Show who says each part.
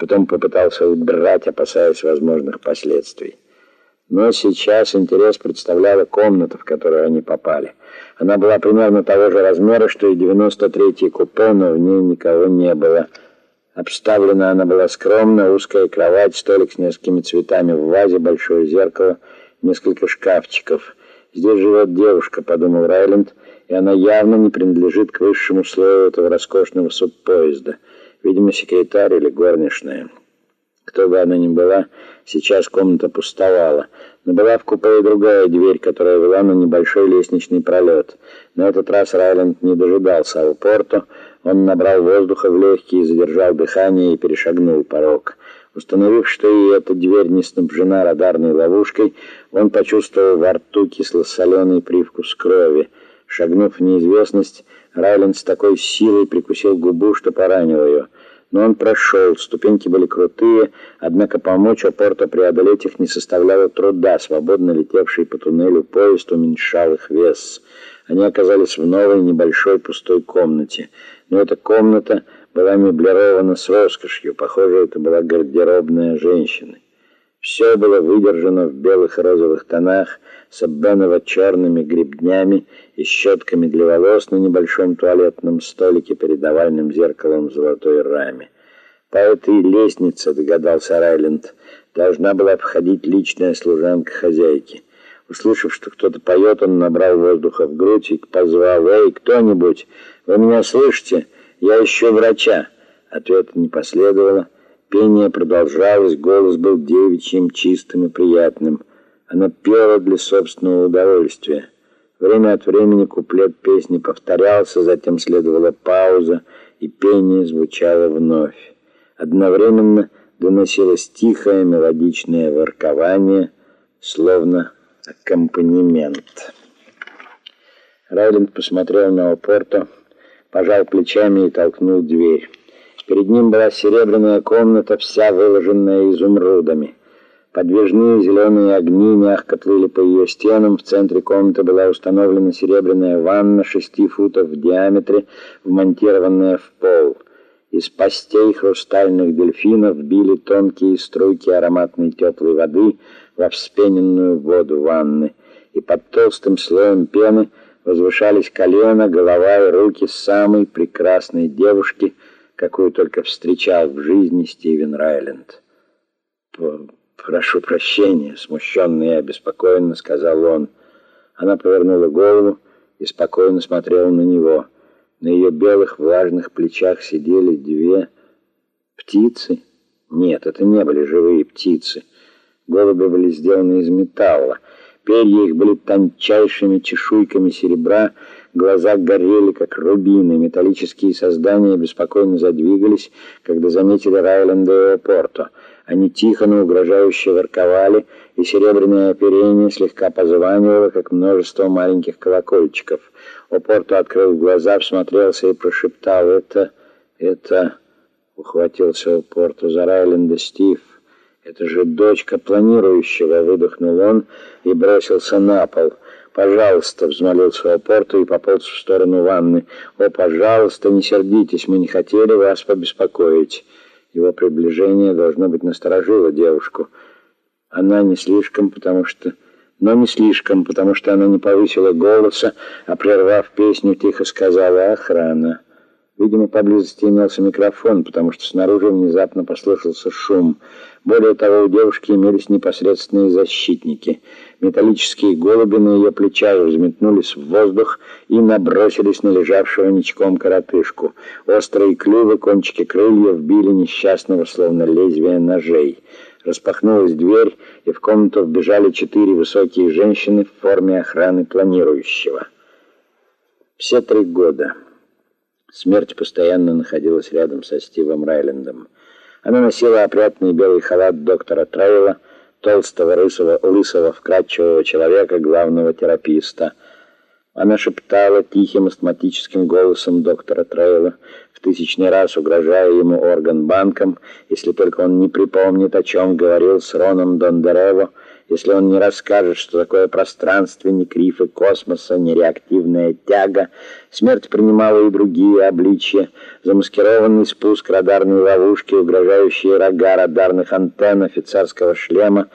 Speaker 1: потом попытался удрать, опасаясь возможных последствий. Но сейчас интерес представляла комната, в которую они попали. Она была примерно того же размера, что и 93-й купе, но в ней никого не было. Обставлена она была скромно, узкая кровать, столик с несколькими цветами в вазе, большое зеркало, несколько шкафчиков. «Здесь живет девушка», — подумал Райленд, «и она явно не принадлежит к высшему слою этого роскошного субпоезда. Видимо, секретарь или горничная». Кто бы она ни была, сейчас комната пустовала. Но была в купе и другая дверь, которая вела на небольшой лестничный пролет. На этот раз Райленд не дожидался Алпорту. Он набрал воздуха в легкие, задержал дыхание и перешагнул порог. Установив, что и эта дверь не снабжена радарной ловушкой, он почувствовал во рту кисло-соленый привкус крови. Шагнув в неизвестность, Райленд с такой силой прикусил губу, что поранил ее но он прошел. Ступеньки были крутые, однако помочь Опорто преодолеть их не составляло труда. Свободно летевший по туннелю поезд уменьшал их вес. Они оказались в новой небольшой пустой комнате. Но эта комната была меблирована с роскошью. Похоже, это была гардеробная женщины. Все было выдержано в белых и розовых тонах, с оббеново-черными гребнями и щетками для волос на небольшом туалетном столике перед овальным зеркалом в золотой раме. По этой лестнице, догадался Райленд, должна была входить личная служанка хозяйки. Услышав, что кто-то поет, он набрал воздуха в грудь и позвал: "Эй, кто-нибудь, вы меня слышите? Я ищу врача". Ответа не последовало. Пение продолжалось, голос был девичьим, чистым и приятным. Она пела для собственного удовольствия. Время от времени куплет песни повторялся, затем следовала пауза, и пение звучало вновь. Одновременно доносилось тихое мелодичное воркование, словно аккомпанемент. Райленд посмотрел на Опорто, пожал плечами и толкнул дверь. Перед ним была серебряная комната, вся выложенная изумрудами. Подвижные зеленые огни мягко плыли по ее стенам. В центре комнаты была установлена серебряная ванна шести футов в диаметре, вмонтированная в пол. Из постей хрустальных дельфинов били тонкие струйки ароматной теплой воды во вспененную воду ванны, и под толстым слоем пены возвышались колено, голова и руки самой прекрасной девушки — какую только встречал в жизни Стивен Райленд. «Прошу прощения», — смущенно и обеспокоенно сказал он. Она повернула голову и спокойно смотрела на него. На ее белых влажных плечах сидели две птицы. Нет, это не были живые птицы. Голуби были сделаны из металла. Перья их были тончайшими чешуйками серебра, Глаза горели, как рубины. Металлические создания беспокойно задвигались, когда заметили Райленда и Опорто. Они тихо, но угрожающе ворковали, и серебряное оперение слегка позванивало, как множество маленьких колокольчиков. Опорто открыл глаза, всмотрелся и прошептал «Это... это...» Ухватился Опорто за Райленда Стив. «Это же дочка планирующего!» — выдохнул он и бросился на пол — «Пожалуйста», — взмолился Опорту и пополз в сторону ванны. «О, пожалуйста, не сердитесь, мы не хотели вас побеспокоить». Его приближение, должно быть, насторожило девушку. Она не слишком, потому что... Но не слишком, потому что она не повысила голоса, а, прервав песню, тихо сказала «Охрана». Видимо, поблизости имелся микрофон, потому что снаружи внезапно послышался шум. Более того, у девушки имелись непосредственные защитники. Металлические голуби на ее плечах взметнулись в воздух и набросились на лежавшего ничком коротышку. Острые клювы, кончики крыльев били несчастного, словно лезвие ножей. Распахнулась дверь, и в комнату вбежали четыре высокие женщины в форме охраны планирующего. Все три года. Смерть постоянно находилась рядом со Стивом Райлендом. Она носила опрятный белый халат доктора Трейла, толстого, рысого, лысого, вкрадчивого человека, главного тераписта. Она шептала тихим астматическим голосом доктора Трейла, в тысячный раз угрожая ему орган банком, если только он не припомнит, о чем говорил с Роном Дондерево, если он не расскажет, что такое пространственник, рифы космоса, нереактивная тяга. Смерть принимала и другие обличья. Замаскированный спуск радарной ловушки, угрожающие рога радарных антенн, офицерского шлема,